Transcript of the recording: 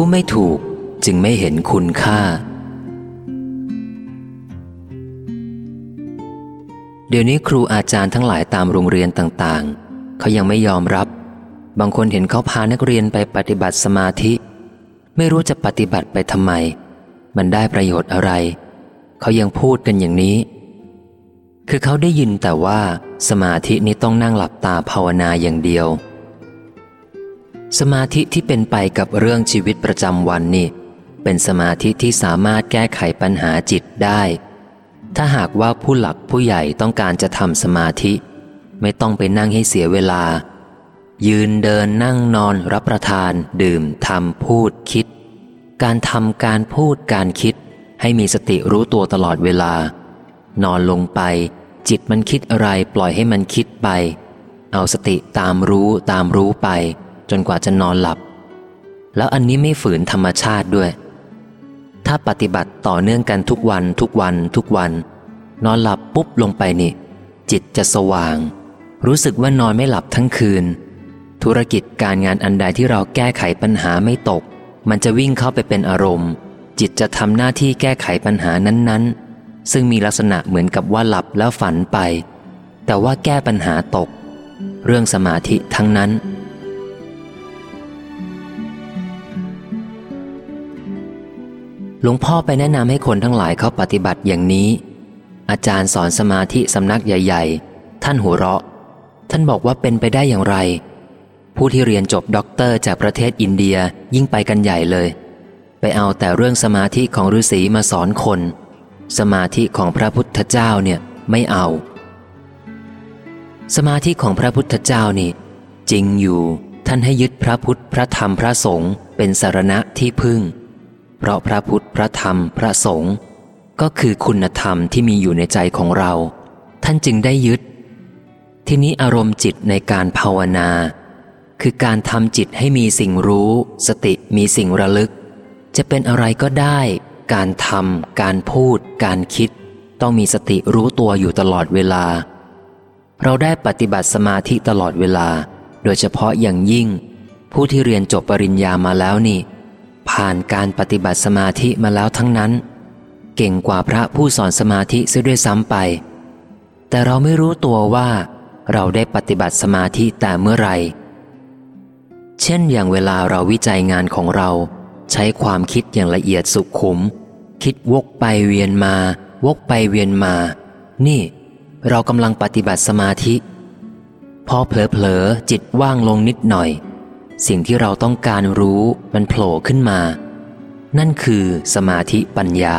รู้ไม่ถูกจึงไม่เห็นคุณค่า เดี๋ยวนี้ครูอาจารย์ทั้งหลายตามโรงเรียนต่างๆ เขายังไม่ยอมรับ บางคนเห็นเขาพานักเรียนไปปฏิบัติสมาธิ ไม่รู้จะปฏิบัติไปทำไม มันได้ประโยชน์อะไร เขายังพูดกันอย่างนี้ คือเขาได้ยินแต่ว่าสมาธินี้ต้องนั่งหลับตาภาวนาอย่างเดียว สมาธิที่เป็นไปกับเรื่องชีวิตประจำวันนี่ เป็นสมาธิที่สามารถแก้ไขปัญหาจิตได้ ถ้าหากว่าผู้หลักผู้ใหญ่ต้องการจะทำสมาธิ ไม่ต้องไปนั่งให้เสียเวลา ยืนเดินนั่งนอนรับประทาน ดื่มทำพูดคิด การทำการพูดการคิด ให้มีสติรู้ตัวตลอดเวลา นอนลงไป จิตมันคิดอะไรปล่อยให้มันคิดไป เอาสติตามรู้ตามรู้ไป จนกว่าจะนอนหลับ แล้วอันนี้ไม่ฝืนธรรมชาติด้วย ถ้าปฏิบัติต่อเนื่องกันทุกวันทุกวันทุกวัน นอนหลับปุ๊บลงไปนี่ จิตจะสว่าง รู้สึกว่านอนไม่หลับทั้งคืน ธุรกิจการงานอันใดที่เราแก้ไขปัญหาไม่ตก มันจะวิ่งเข้าไปเป็นอารมณ์ จิตจะทำหน้าที่แก้ไขปัญหานั้นๆ ซึ่งมีลักษณะเหมือนกับว่าหลับแล้วฝันไป แต่ว่าแก้ปัญหาตก เรื่องสมาธิทั้งนั้น หลวงพ่อไปแนะนำให้คนทั้งหลายเขาปฏิบัติอย่างนี้ อาจารย์สอนสมาธิสำนักใหญ่ ๆ ท่านหัวเราะ ท่านบอกว่าเป็นไปได้อย่างไร ผู้ที่เรียนจบด็อกเตอร์จากประเทศอินเดียยิ่งไปกันใหญ่เลย ไปเอาแต่เรื่องสมาธิของฤาษีมาสอนคน สมาธิของพระพุทธเจ้าเนี่ยไม่เอา สมาธิของพระพุทธเจ้านี่จริงอยู่ท่านให้ยึดพระพุทธพระธรรมพระสงฆ์เป็นสารณะที่พึ่ง เพราะพระพุทธพระธรรมพระสงฆ์ก็คือคุณธรรมที่มีอยู่ในใจของเรา ท่านจึงได้ยึด ทีนี้อารมณ์จิตในการภาวนา คือการทำจิตให้มีสิ่งรู้ สติมีสิ่งระลึก จะเป็นอะไรก็ได้ การทำการพูด การคิด ต้องมีสติรู้ตัวอยู่ตลอดเวลา เราได้ปฏิบัติสมาธิตลอดเวลา โดยเฉพาะอย่างยิ่ง ผู้ที่เรียนจบปริญญามาแล้วนี่ ผ่านการปฏิบัติสมาธิมาแล้วทั้งนั้น เก่งกว่าพระผู้สอนสมาธิเสียด้วยซ้ำไป แต่เราไม่รู้ตัวว่า เราได้ปฏิบัติสมาธิแต่เมื่อไหร่ เช่นอย่างเวลาเราวิจัยงานของเรา ใช้ความคิดอย่างละเอียดสุขุม คิดวกไปเวียนมา วกไปเวียนมา นี่ เรากำลังปฏิบัติสมาธิ พอเผลอๆจิตว่างลงนิดหน่อย สิ่งที่เราต้องการรู้มันโผล่ขึ้นมา นั่นคือสมาธิปัญญา